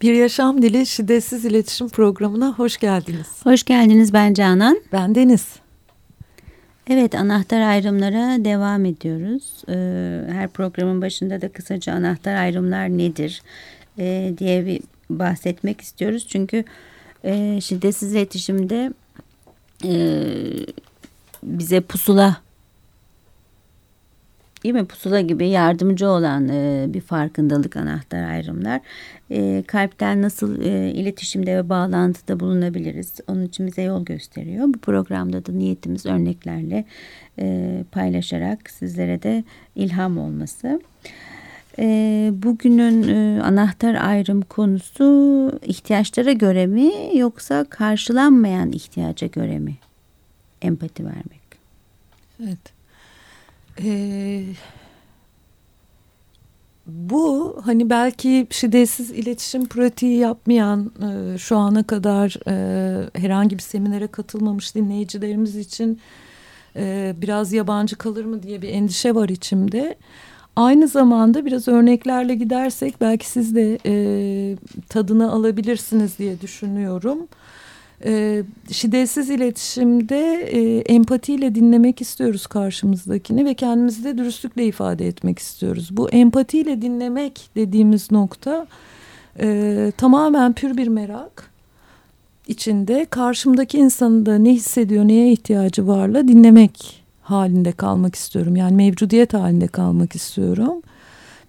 Bir Yaşam Dili Şiddetsiz İletişim Programı'na hoş geldiniz. Hoş geldiniz ben Canan. Ben Deniz. Evet anahtar ayrımlara devam ediyoruz. Ee, her programın başında da kısaca anahtar ayrımlar nedir e, diye bir bahsetmek istiyoruz. Çünkü e, şiddetsiz iletişimde e, bize pusula değil mi pusula gibi yardımcı olan e, bir farkındalık anahtar ayrımlar. E, kalpten nasıl e, iletişimde ve bağlantıda bulunabiliriz onun için bize yol gösteriyor. Bu programda da niyetimiz örneklerle e, paylaşarak sizlere de ilham olması. E, bugünün e, anahtar ayrım konusu ihtiyaçlara göre mi yoksa karşılanmayan ihtiyaca göre mi empati vermek? Evet. Ee, bu hani belki şiddetsiz iletişim pratiği yapmayan e, şu ana kadar e, herhangi bir seminere katılmamış dinleyicilerimiz için e, biraz yabancı kalır mı diye bir endişe var içimde. Aynı zamanda biraz örneklerle gidersek belki siz de e, tadını alabilirsiniz diye düşünüyorum. E, şiddetsiz iletişimde e, empatiyle dinlemek istiyoruz karşımızdakini ve kendimizi de dürüstlükle ifade etmek istiyoruz. Bu empatiyle dinlemek dediğimiz nokta e, tamamen pür bir merak içinde karşımdaki insanın da ne hissediyor, neye ihtiyacı varla dinlemek halinde kalmak istiyorum. Yani mevcudiyet halinde kalmak istiyorum.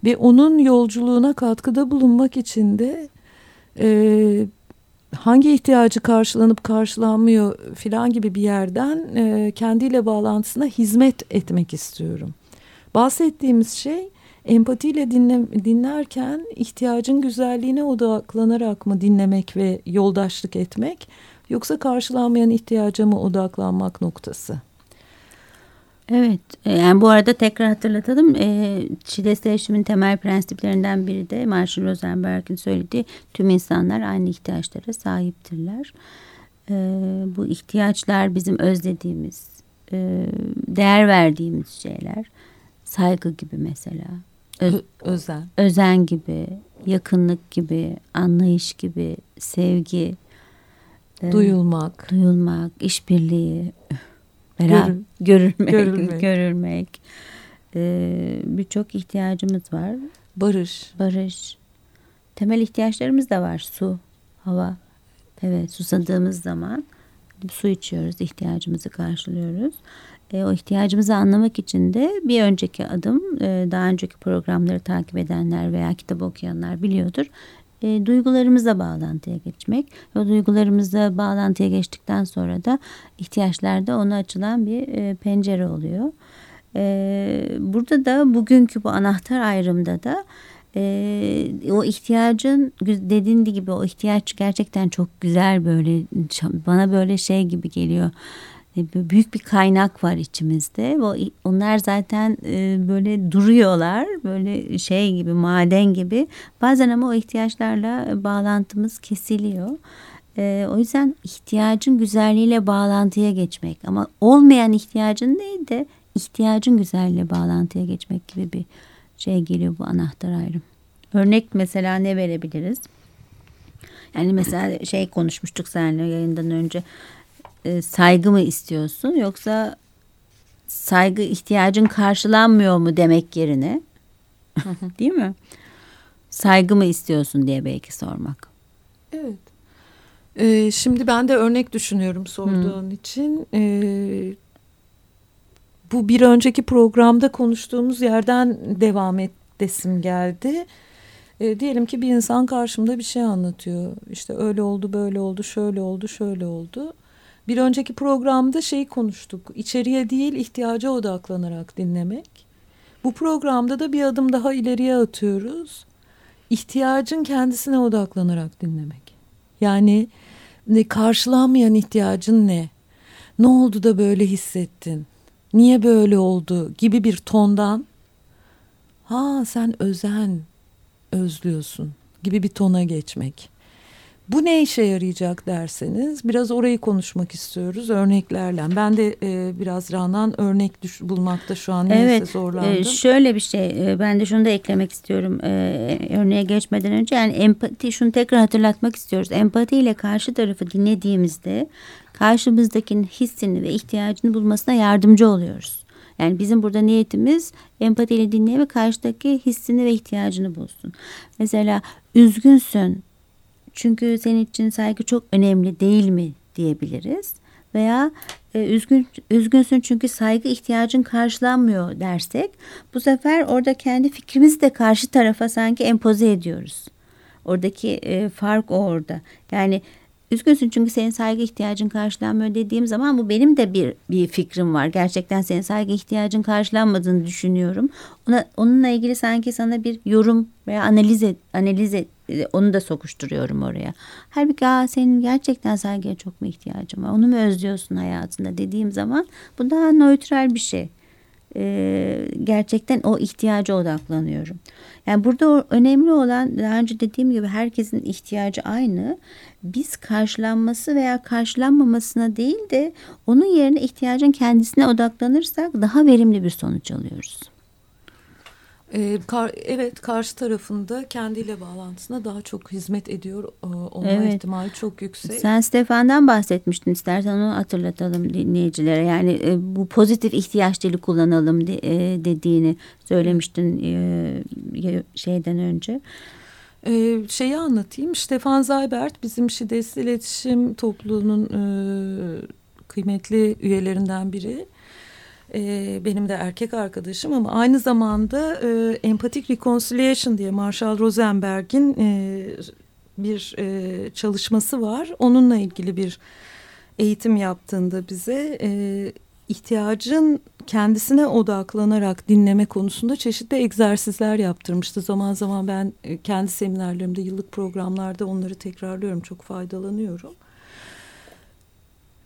Ve onun yolculuğuna katkıda bulunmak için de e, hangi ihtiyacı karşılanıp karşılanmıyor filan gibi bir yerden e, kendiyle bağlantısına hizmet etmek istiyorum. Bahsettiğimiz şey empatiyle dinle, dinlerken ihtiyacın güzelliğine odaklanarak mı dinlemek ve yoldaşlık etmek yoksa karşılanmayan ihtiyaca mı odaklanmak noktası. Evet, e, yani bu arada tekrar hatırlatalım. E, Şiddet temel prensiplerinden biri de Marshall Rosenberg'in söylediği tüm insanlar aynı ihtiyaçlara sahiptirler. E, bu ihtiyaçlar bizim özlediğimiz, e, değer verdiğimiz şeyler. Saygı gibi mesela. Öz, özen. Özen gibi, yakınlık gibi, anlayış gibi, sevgi. Duyulmak. Duyulmak, işbirliği Beraber görülmek, görülmek. görülmek. Ee, Birçok ihtiyacımız var. Barış. Barış. Temel ihtiyaçlarımız da var. Su, hava. Evet susadığımız zaman su içiyoruz, ihtiyacımızı karşılıyoruz. E, o ihtiyacımızı anlamak için de bir önceki adım e, daha önceki programları takip edenler veya kitap okuyanlar biliyordur e, duygularımıza bağlantıya geçmek. O duygularımızla bağlantıya geçtikten sonra da ihtiyaçlarda ona açılan bir e, pencere oluyor. E, burada da bugünkü bu anahtar ayrımda da e, o ihtiyacın dediğin gibi o ihtiyaç gerçekten çok güzel böyle bana böyle şey gibi geliyor büyük bir kaynak var içimizde. Onlar zaten e, böyle duruyorlar. Böyle şey gibi maden gibi. Bazen ama o ihtiyaçlarla bağlantımız kesiliyor. E, o yüzden ihtiyacın güzelliğiyle bağlantıya geçmek ama olmayan ihtiyacın değil de ihtiyacın güzelliğiyle bağlantıya geçmek gibi bir şey geliyor bu anahtar ayrım. Örnek mesela ne verebiliriz? Yani mesela şey konuşmuştuk seninle yayından önce e, saygı mı istiyorsun yoksa saygı ihtiyacın karşılanmıyor mu demek yerine değil mi? Saygı mı istiyorsun diye belki sormak. Evet. Ee, şimdi ben de örnek düşünüyorum sorduğun hmm. için. Ee, bu bir önceki programda konuştuğumuz yerden devam et desim geldi. E, diyelim ki bir insan karşımda bir şey anlatıyor. İşte öyle oldu, böyle oldu, şöyle oldu, şöyle oldu. Bir önceki programda şeyi konuştuk. İçeriye değil ihtiyaca odaklanarak dinlemek. Bu programda da bir adım daha ileriye atıyoruz. İhtiyacın kendisine odaklanarak dinlemek. Yani ne karşılanmayan ihtiyacın ne? Ne oldu da böyle hissettin? Niye böyle oldu gibi bir tondan ha sen özen özlüyorsun gibi bir tona geçmek. Bu ne işe yarayacak derseniz biraz orayı konuşmak istiyoruz örneklerle. Ben de e, biraz Ranan örnek düş, bulmakta şu an neyse evet, zorlandım. E, şöyle bir şey e, ben de şunu da eklemek istiyorum e, örneğe geçmeden önce yani empati şunu tekrar hatırlatmak istiyoruz. Empati ile karşı tarafı dinlediğimizde karşımızdakinin hissini ve ihtiyacını bulmasına yardımcı oluyoruz. Yani bizim burada niyetimiz empatiyle dinleye ve karşıdaki hissini ve ihtiyacını bulsun. Mesela üzgünsün çünkü senin için saygı çok önemli değil mi diyebiliriz. Veya e, üzgün üzgünsün çünkü saygı ihtiyacın karşılanmıyor dersek bu sefer orada kendi fikrimizi de karşı tarafa sanki empoze ediyoruz. Oradaki e, fark o orada. Yani Üzgünsün çünkü senin saygı ihtiyacın karşılanmıyor dediğim zaman bu benim de bir bir fikrim var. Gerçekten senin saygı ihtiyacın karşılanmadığını düşünüyorum. Ona onunla ilgili sanki sana bir yorum veya analiz et, analiz et, onu da sokuşturuyorum oraya. Halbuki Aa, senin gerçekten saygıya çok mu ihtiyacın var? Onu mu özlüyorsun hayatında dediğim zaman bu daha nötral bir şey. Ee, gerçekten o ihtiyaca odaklanıyorum. Yani burada önemli olan daha önce dediğim gibi herkesin ihtiyacı aynı. Biz karşılanması veya karşılanmamasına değil de onun yerine ihtiyacın kendisine odaklanırsak daha verimli bir sonuç alıyoruz. Ee, kar, evet karşı tarafında kendiyle bağlantısına daha çok hizmet ediyor e, olma evet. ihtimali çok yüksek. Sen Stefan'dan bahsetmiştin istersen onu hatırlatalım dinleyicilere. Yani e, bu pozitif ihtiyaç dili kullanalım de, e, dediğini söylemiştin e, şeyden önce. Ee, şeyi anlatayım. Stefan Zaybert bizim şiddetsiz iletişim topluluğunun e, kıymetli üyelerinden biri e, benim de erkek arkadaşım ama aynı zamanda e, empatik reconciliation diye Marshall Rosenberg'in e, bir e, çalışması var. Onunla ilgili bir eğitim yaptığında bize e, ihtiyacın kendisine odaklanarak dinleme konusunda çeşitli egzersizler yaptırmıştı. Zaman zaman ben e, kendi seminerlerimde yıllık programlarda onları tekrarlıyorum. Çok faydalanıyorum.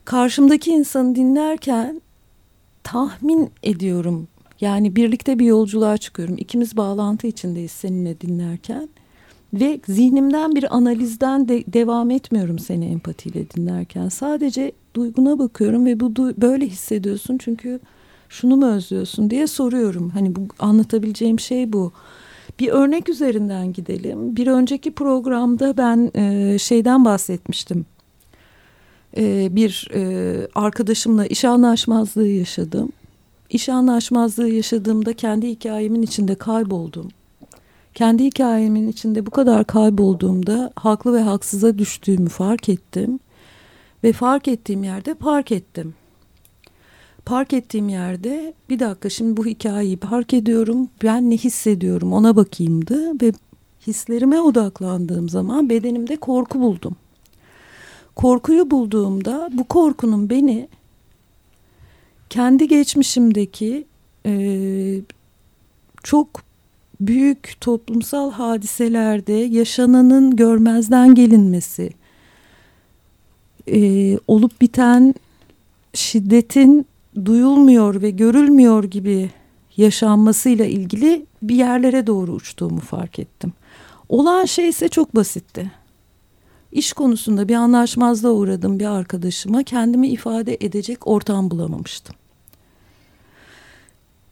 Karşımdaki insanı dinlerken tahmin ediyorum. Yani birlikte bir yolculuğa çıkıyorum. İkimiz bağlantı içindeyiz seninle dinlerken. Ve zihnimden bir analizden de devam etmiyorum seni empatiyle dinlerken. Sadece duyguna bakıyorum ve bu böyle hissediyorsun çünkü şunu mu özlüyorsun diye soruyorum. Hani bu anlatabileceğim şey bu. Bir örnek üzerinden gidelim. Bir önceki programda ben e, şeyden bahsetmiştim e, bir e, arkadaşımla iş anlaşmazlığı yaşadım. İş anlaşmazlığı yaşadığımda kendi hikayemin içinde kayboldum. Kendi hikayemin içinde bu kadar kaybolduğumda haklı ve haksıza düştüğümü fark ettim. Ve fark ettiğim yerde park ettim. Park ettiğim yerde bir dakika şimdi bu hikayeyi park ediyorum. Ben ne hissediyorum ona bakayımdı ve hislerime odaklandığım zaman bedenimde korku buldum. Korkuyu bulduğumda bu korkunun beni kendi geçmişimdeki e, çok büyük toplumsal hadiselerde yaşananın görmezden gelinmesi, e, olup biten şiddetin duyulmuyor ve görülmüyor gibi yaşanmasıyla ilgili bir yerlere doğru uçtuğumu fark ettim. Olan şey ise çok basitti. İş konusunda bir anlaşmazlığa uğradım bir arkadaşıma kendimi ifade edecek ortam bulamamıştım.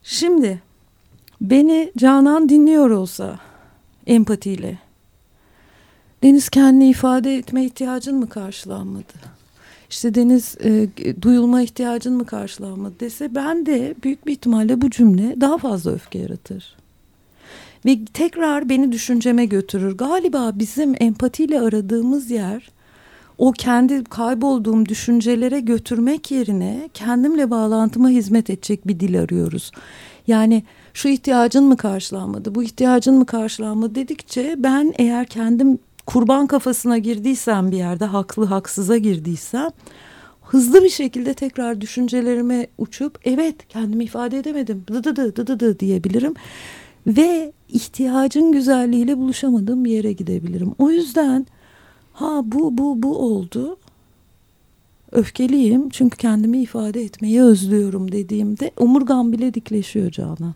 Şimdi beni Canan dinliyor olsa empatiyle Deniz kendini ifade etme ihtiyacın mı karşılanmadı? İşte Deniz e, duyulma ihtiyacın mı karşılanmadı dese ben de büyük bir ihtimalle bu cümle daha fazla öfke yaratır. Ve tekrar beni düşünceme götürür. Galiba bizim empatiyle aradığımız yer o kendi kaybolduğum düşüncelere götürmek yerine kendimle bağlantıma hizmet edecek bir dil arıyoruz. Yani şu ihtiyacın mı karşılanmadı, bu ihtiyacın mı karşılanmadı dedikçe ben eğer kendim kurban kafasına girdiysem bir yerde haklı haksıza girdiysem hızlı bir şekilde tekrar düşüncelerime uçup evet kendimi ifade edemedim dı dı dı dı dı diyebilirim ve ihtiyacın güzelliğiyle buluşamadığım bir yere gidebilirim. O yüzden ha bu bu bu oldu. Öfkeliyim çünkü kendimi ifade etmeyi özlüyorum dediğimde omurgam bile dikleşiyor Canan.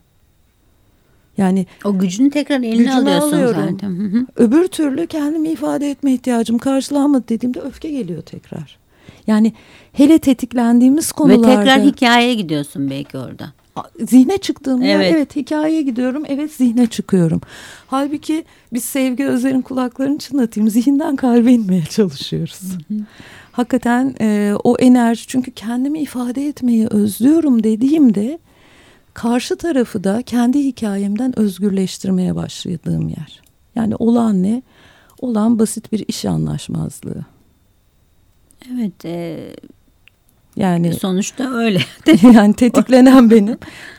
Yani o gücünü tekrar eline alıyorsun alıyorum. zaten. Öbür türlü kendimi ifade etme ihtiyacım karşılanmadı dediğimde öfke geliyor tekrar. Yani hele tetiklendiğimiz Ve konularda tekrar hikayeye gidiyorsun belki orada. Zihne çıktığımda Evet. evet. hikayeye gidiyorum evet zihne çıkıyorum. Halbuki biz Sevgi Özer'in kulaklarını çınlatayım zihinden kalbe inmeye çalışıyoruz. Hakikaten e, o enerji çünkü kendimi ifade etmeyi özlüyorum dediğimde karşı tarafı da kendi hikayemden özgürleştirmeye başladığım yer. Yani olan ne? Olan basit bir iş anlaşmazlığı. Evet e, Yani sonuçta öyle. yani tetiklenen benim.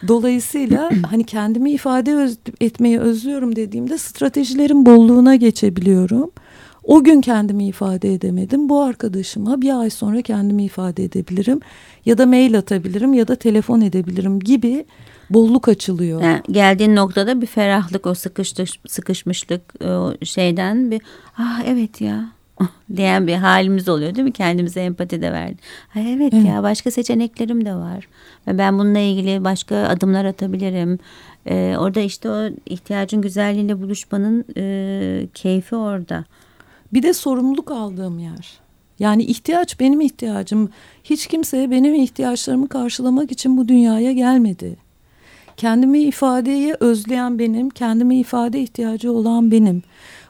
Dolayısıyla hani kendimi ifade öz- etmeyi özlüyorum dediğimde stratejilerin bolluğuna geçebiliyorum. O gün kendimi ifade edemedim. Bu arkadaşıma bir ay sonra kendimi ifade edebilirim. Ya da mail atabilirim ya da telefon edebilirim gibi bolluk açılıyor. Yani geldiğin noktada bir ferahlık o sıkıştık, sıkışmışlık o şeyden bir ah evet ya diyen bir halimiz oluyor değil mi? Kendimize empati de verdi. Ha, evet, Evet. ya başka seçeneklerim de var. Ve ben bununla ilgili başka adımlar atabilirim. Ee, orada işte o ihtiyacın güzelliğiyle buluşmanın e, keyfi orada. Bir de sorumluluk aldığım yer. Yani ihtiyaç benim ihtiyacım. Hiç kimse benim ihtiyaçlarımı karşılamak için bu dünyaya gelmedi. Kendimi ifadeye özleyen benim, kendime ifade ihtiyacı olan benim.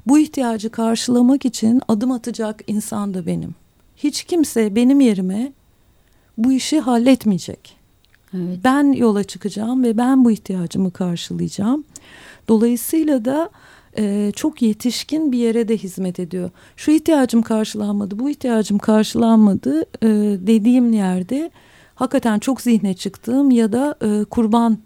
Bu ihtiyacı karşılamak için adım atacak insan da benim. Hiç kimse benim yerime bu işi halletmeyecek. Evet. Ben yola çıkacağım ve ben bu ihtiyacımı karşılayacağım. Dolayısıyla da e, çok yetişkin bir yere de hizmet ediyor. Şu ihtiyacım karşılanmadı, bu ihtiyacım karşılanmadı e, dediğim yerde hakikaten çok zihne çıktığım ya da e, kurban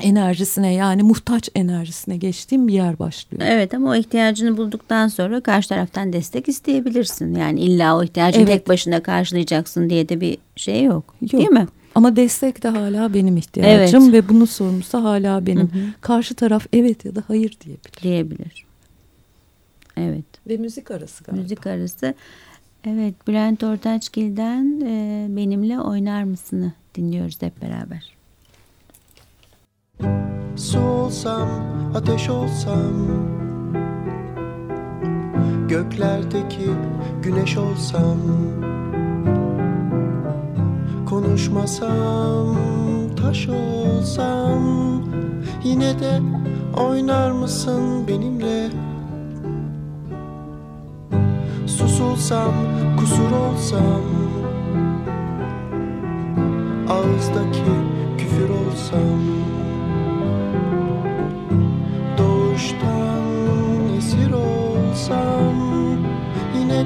enerjisine yani muhtaç enerjisine geçtiğim bir yer başlıyor. Evet ama o ihtiyacını bulduktan sonra karşı taraftan destek isteyebilirsin. Yani illa o ihtiyacı Evet. tek başına karşılayacaksın diye de bir şey yok. Yok. Değil mi? Ama destek de hala benim ihtiyacım Evet. ve bunun sorumlusu hala benim. Hı hı. Karşı taraf evet ya da hayır diyebilir. Diyebilir. Evet. Ve müzik arası galiba. Müzik arası. Evet Bülent Ortaçgil'den e, Benimle Oynar Mısın'ı dinliyoruz hep beraber. Su olsam, ateş olsam Göklerdeki güneş olsam Konuşmasam, taş olsam Yine de oynar mısın benimle? Susulsam, kusur olsam Ağızdaki küfür olsam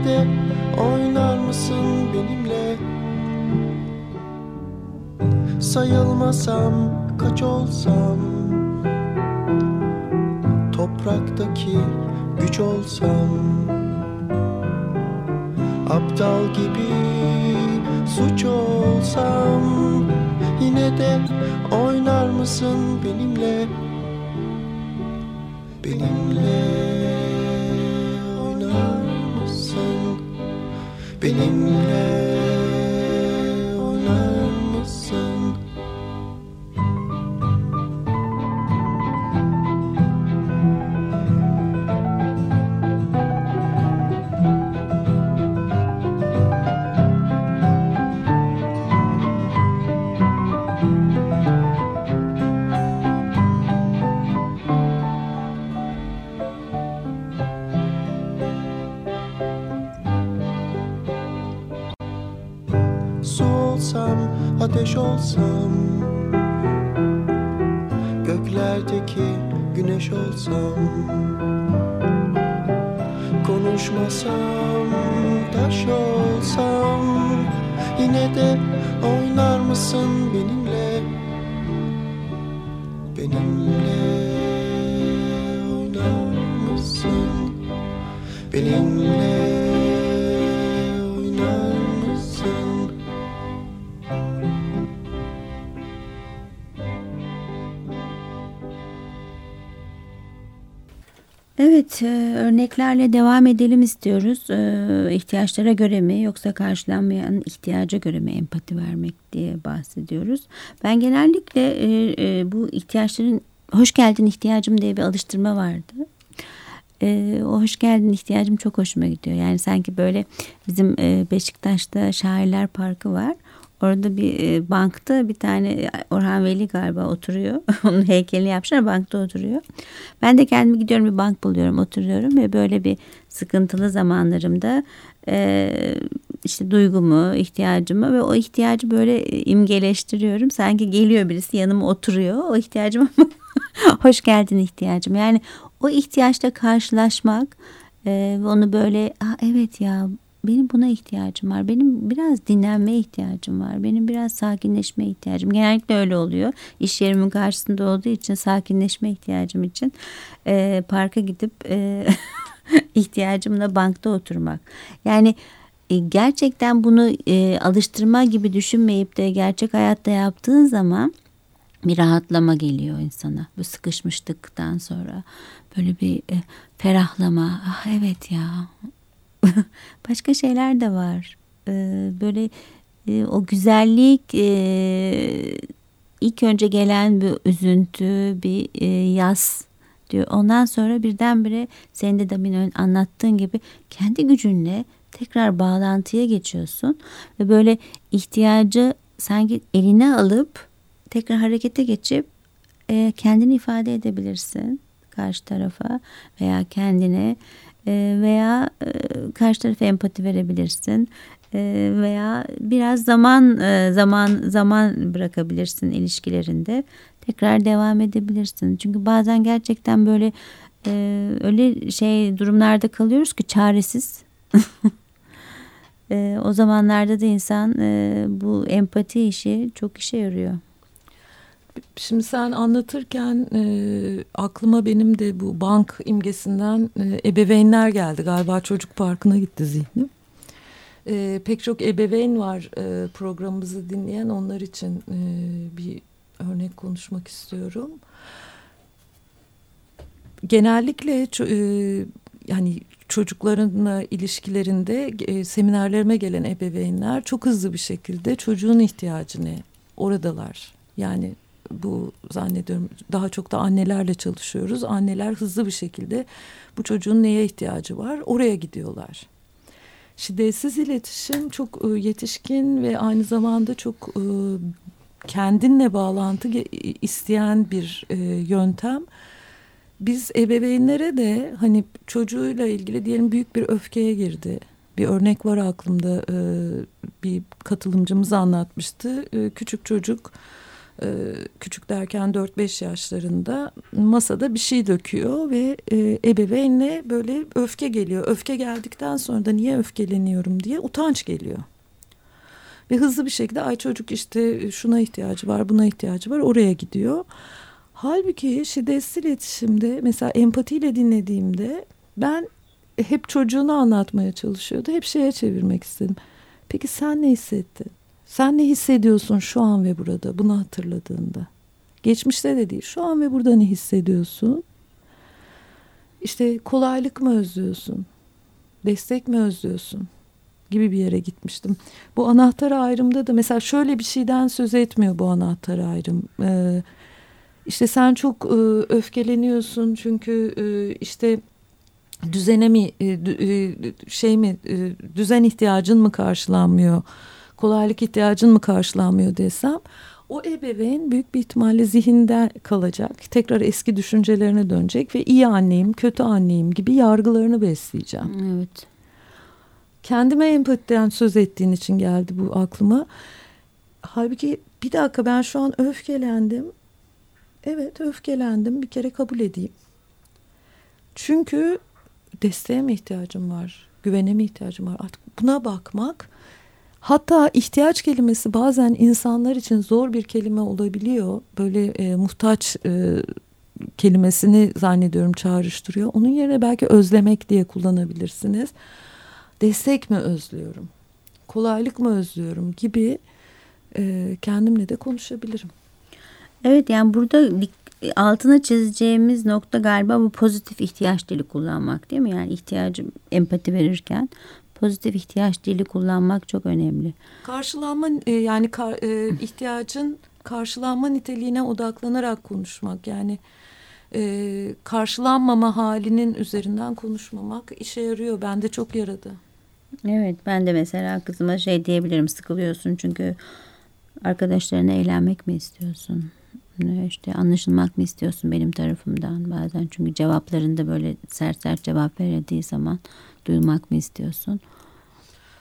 de oynar mısın benimle? Sayılmasam kaç olsam? Topraktaki güç olsam? Aptal gibi suç olsam? Yine de oynar mısın benimle? Benimle Benimle olsam, ateş olsam. Göklerdeki güneş olsam. Konuşmasam, taş olsam. Yine de oynar mısın benimle? E, örneklerle devam edelim istiyoruz. E, ihtiyaçlara göre mi yoksa karşılanmayan ihtiyaca göre mi empati vermek diye bahsediyoruz. Ben genellikle e, e, bu ihtiyaçların hoş geldin ihtiyacım diye bir alıştırma vardı. E, o hoş geldin ihtiyacım çok hoşuma gidiyor. Yani sanki böyle bizim e, Beşiktaş'ta Şairler Parkı var. Orada bir e, bankta bir tane Orhan Veli galiba oturuyor. Onun heykelini yapmışlar bankta oturuyor. Ben de kendimi gidiyorum bir bank buluyorum oturuyorum ve böyle bir sıkıntılı zamanlarımda e, işte duygumu, ihtiyacımı ve o ihtiyacı böyle imgeleştiriyorum. Sanki geliyor birisi yanıma oturuyor. O ihtiyacım hoş geldin ihtiyacım. Yani o ihtiyaçla karşılaşmak e, ve onu böyle ah evet ya benim buna ihtiyacım var. Benim biraz dinlenmeye ihtiyacım var. Benim biraz sakinleşmeye ihtiyacım. Genellikle öyle oluyor. İş yerimin karşısında olduğu için sakinleşme ihtiyacım için e, parka gidip e, ihtiyacımla bankta oturmak. Yani e, gerçekten bunu e, alıştırma gibi düşünmeyip de gerçek hayatta yaptığın zaman bir rahatlama geliyor insana. Bu sıkışmışlıktan sonra böyle bir e, ferahlama. Ah evet ya başka şeyler de var. Ee, böyle e, o güzellik e, ilk önce gelen bir üzüntü, bir e, yaz diyor. Ondan sonra birdenbire senin de demin anlattığın gibi kendi gücünle tekrar bağlantıya geçiyorsun ve böyle ihtiyacı sanki eline alıp tekrar harekete geçip e, kendini ifade edebilirsin karşı tarafa veya kendine veya e, karşı tarafa empati verebilirsin. Ee, veya biraz zaman e, zaman zaman bırakabilirsin ilişkilerinde. Tekrar devam edebilirsin. Çünkü bazen gerçekten böyle e, öyle şey durumlarda kalıyoruz ki çaresiz. O zamanlarda da insan bu empati işi çok işe yarıyor. Şimdi sen anlatırken e, aklıma benim de bu bank imgesinden e, ebeveynler geldi. Galiba çocuk parkına gitti zihnim. E, pek çok ebeveyn var e, programımızı dinleyen. Onlar için e, bir örnek konuşmak istiyorum. Genellikle e, yani çocuklarınla ilişkilerinde e, seminerlerime gelen ebeveynler çok hızlı bir şekilde çocuğun ihtiyacını oradalar. Yani bu zannediyorum daha çok da annelerle çalışıyoruz. Anneler hızlı bir şekilde bu çocuğun neye ihtiyacı var oraya gidiyorlar. Şiddetsiz iletişim çok e, yetişkin ve aynı zamanda çok e, kendinle bağlantı isteyen bir e, yöntem. Biz ebeveynlere de hani çocuğuyla ilgili diyelim büyük bir öfkeye girdi. Bir örnek var aklımda bir katılımcımız anlatmıştı. Küçük çocuk e, küçük derken 4-5 yaşlarında masada bir şey döküyor ve e, ebeveynle böyle öfke geliyor. Öfke geldikten sonra da niye öfkeleniyorum diye utanç geliyor. Ve hızlı bir şekilde ay çocuk işte şuna ihtiyacı var buna ihtiyacı var oraya gidiyor. Halbuki şiddetsiz iletişimde mesela empatiyle dinlediğimde ben hep çocuğunu anlatmaya çalışıyordu. Hep şeye çevirmek istedim. Peki sen ne hissettin? Sen ne hissediyorsun şu an ve burada bunu hatırladığında? Geçmişte de değil şu an ve burada ne hissediyorsun? İşte kolaylık mı özlüyorsun? Destek mi özlüyorsun? Gibi bir yere gitmiştim. Bu anahtar ayrımda da mesela şöyle bir şeyden söz etmiyor bu anahtar ayrım. Ee, işte sen çok e, öfkeleniyorsun çünkü e, işte düzene mi e, e, şey mi e, düzen ihtiyacın mı karşılanmıyor? Kolaylık ihtiyacın mı karşılanmıyor desem o ebeveyn büyük bir ihtimalle zihinde kalacak. Tekrar eski düşüncelerine dönecek ve iyi anneyim, kötü anneyim gibi yargılarını besleyeceğim. Evet. Kendime empatiden söz ettiğin için geldi bu aklıma. Halbuki bir dakika ben şu an öfkelendim. Evet öfkelendim bir kere kabul edeyim. Çünkü desteğe mi ihtiyacım var? Güvene mi ihtiyacım var? Artık buna bakmak Hatta ihtiyaç kelimesi bazen insanlar için zor bir kelime olabiliyor. Böyle e, muhtaç e, kelimesini zannediyorum çağrıştırıyor. Onun yerine belki özlemek diye kullanabilirsiniz. Destek mi özlüyorum? Kolaylık mı özlüyorum gibi e, kendimle de konuşabilirim. Evet yani burada altına çizeceğimiz nokta galiba bu pozitif ihtiyaç dili kullanmak değil mi? Yani ihtiyacı empati verirken pozitif ihtiyaç dili kullanmak çok önemli. Karşılanma e, yani kar, e, ihtiyacın karşılanma niteliğine odaklanarak konuşmak yani e, karşılanmama halinin üzerinden konuşmamak işe yarıyor. Bende çok yaradı. Evet ben de mesela kızıma şey diyebilirim sıkılıyorsun çünkü arkadaşlarına eğlenmek mi istiyorsun? İşte anlaşılmak mı istiyorsun benim tarafımdan bazen çünkü cevaplarında böyle sert sert cevap verildiği zaman duymak mı istiyorsun?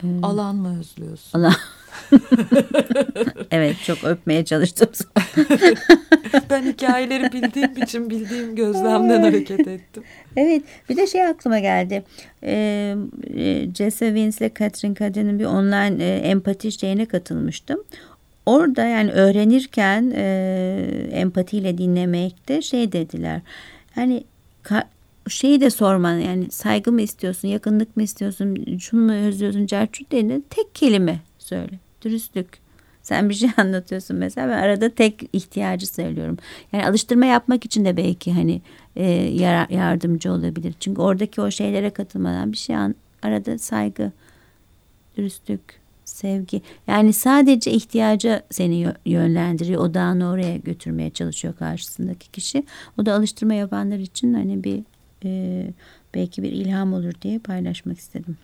Ee, alan mı özlüyorsun? Alan. evet çok öpmeye çalıştım. ben hikayeleri bildiğim için bildiğim gözlemden hareket ettim. Evet bir de şey aklıma geldi. Ee, e, Jesse Vince ile Catherine Caden'in bir online e, empati şeyine katılmıştım. Orada yani öğrenirken e, empatiyle dinlemekte şey dediler. Yani şeyi de sorman yani saygı mı istiyorsun, yakınlık mı istiyorsun, şunu mu özlüyorsun, cerçut dediğinde tek kelime söyle. Dürüstlük. Sen bir şey anlatıyorsun mesela ben arada tek ihtiyacı söylüyorum. Yani alıştırma yapmak için de belki hani e, yardımcı olabilir. Çünkü oradaki o şeylere katılmadan bir şey an, arada saygı, dürüstlük, sevgi. Yani sadece ihtiyaca seni yönlendiriyor. Odağını oraya götürmeye çalışıyor karşısındaki kişi. O da alıştırma yapanlar için hani bir e, belki bir ilham olur diye paylaşmak istedim.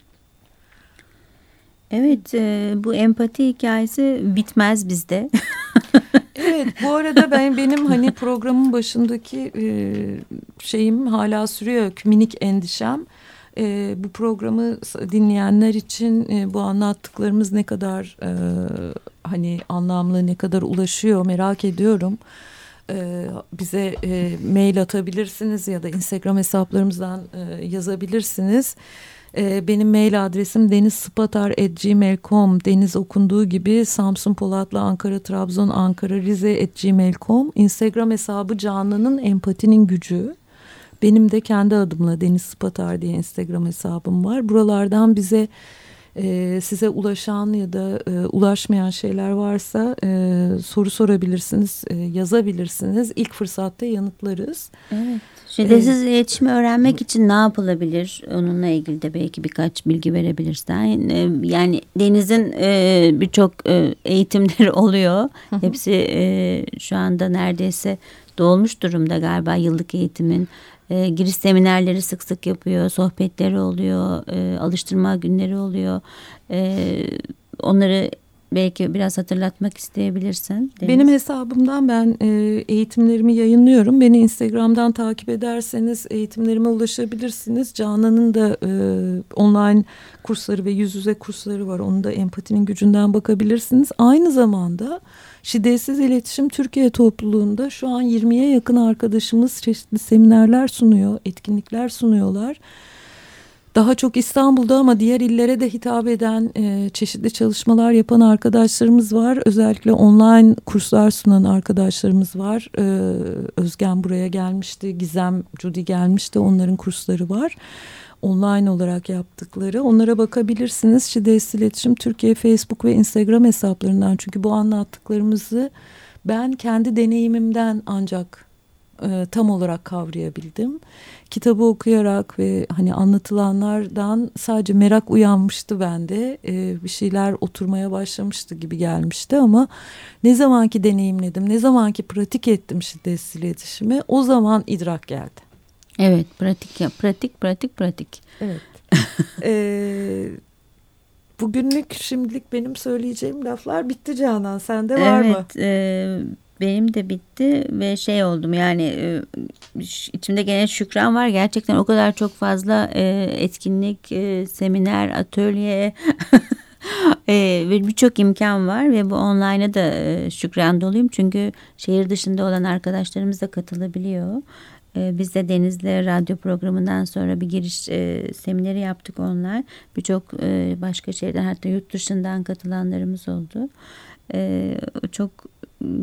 Evet e, bu empati hikayesi bitmez bizde. evet bu arada ben benim hani programın başındaki e, şeyim hala sürüyor minik endişem. E, bu programı dinleyenler için e, bu anlattıklarımız ne kadar e, hani anlamlı ne kadar ulaşıyor merak ediyorum. E, bize e, mail atabilirsiniz ya da Instagram hesaplarımızdan e, yazabilirsiniz. E, benim mail adresim denizspatar.gmail.com Deniz okunduğu gibi Samsun Polatlı Ankara Trabzon Ankara Rize gmail.com Instagram hesabı Canlı'nın empatinin gücü. Benim de kendi adımla Deniz Spatar diye Instagram hesabım var. Buralardan bize e, size ulaşan ya da e, ulaşmayan şeyler varsa e, soru sorabilirsiniz, e, yazabilirsiniz. İlk fırsatta yanıtlarız. Evet. Şiddetsiz ee, iletişimi öğrenmek için ne yapılabilir? Onunla ilgili de belki birkaç bilgi verebilirsen. E, yani Deniz'in e, birçok e, eğitimleri oluyor. Hepsi şu anda neredeyse dolmuş durumda galiba yıllık eğitimin. E, giriş seminerleri sık sık yapıyor, sohbetleri oluyor, e, alıştırma günleri oluyor. E, onları belki biraz hatırlatmak isteyebilirsin. Deniz. Benim hesabımdan ben e, eğitimlerimi yayınlıyorum. Beni Instagram'dan takip ederseniz eğitimlerime ulaşabilirsiniz. Canan'ın da e, online kursları ve yüz yüze kursları var. Onun da empatinin gücünden bakabilirsiniz. Aynı zamanda Şiddetsiz İletişim Türkiye topluluğunda şu an 20'ye yakın arkadaşımız çeşitli seminerler sunuyor, etkinlikler sunuyorlar. Daha çok İstanbul'da ama diğer illere de hitap eden e, çeşitli çalışmalar yapan arkadaşlarımız var. Özellikle online kurslar sunan arkadaşlarımız var. E, Özgen buraya gelmişti, Gizem, Judy gelmişti. Onların kursları var online olarak yaptıkları. Onlara bakabilirsiniz. Şiddetsiz İletişim Türkiye Facebook ve Instagram hesaplarından. Çünkü bu anlattıklarımızı ben kendi deneyimimden ancak e, tam olarak kavrayabildim. Kitabı okuyarak ve hani anlatılanlardan sadece merak uyanmıştı bende. E, bir şeyler oturmaya başlamıştı gibi gelmişti ama ne zamanki deneyimledim, ne zamanki pratik ettim şiddetsiz iletişimi o zaman idrak geldi. Evet pratik ya pratik pratik pratik. Evet. ee, bugünlük şimdilik benim söyleyeceğim laflar bitti Canan. Sende var evet, mı? Evet e, benim de bitti ve şey oldum yani e, içimde gene şükran var. Gerçekten o kadar çok fazla e, etkinlik, e, seminer, atölye e, ve birçok imkan var ve bu online'a da e, şükran doluyum. Çünkü şehir dışında olan arkadaşlarımız da katılabiliyor. Ee, biz de Deniz'le radyo programından sonra bir giriş e, semineri yaptık onlar. Birçok e, başka şehirden hatta yurt dışından katılanlarımız oldu. E, çok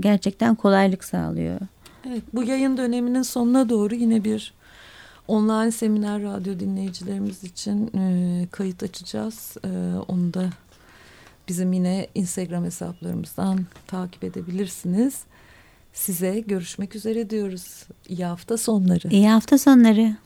gerçekten kolaylık sağlıyor. Evet, bu yayın döneminin sonuna doğru yine bir online seminer radyo dinleyicilerimiz için e, kayıt açacağız. E, onu da bizim yine Instagram hesaplarımızdan takip edebilirsiniz. Size görüşmek üzere diyoruz. İyi hafta sonları. İyi hafta sonları.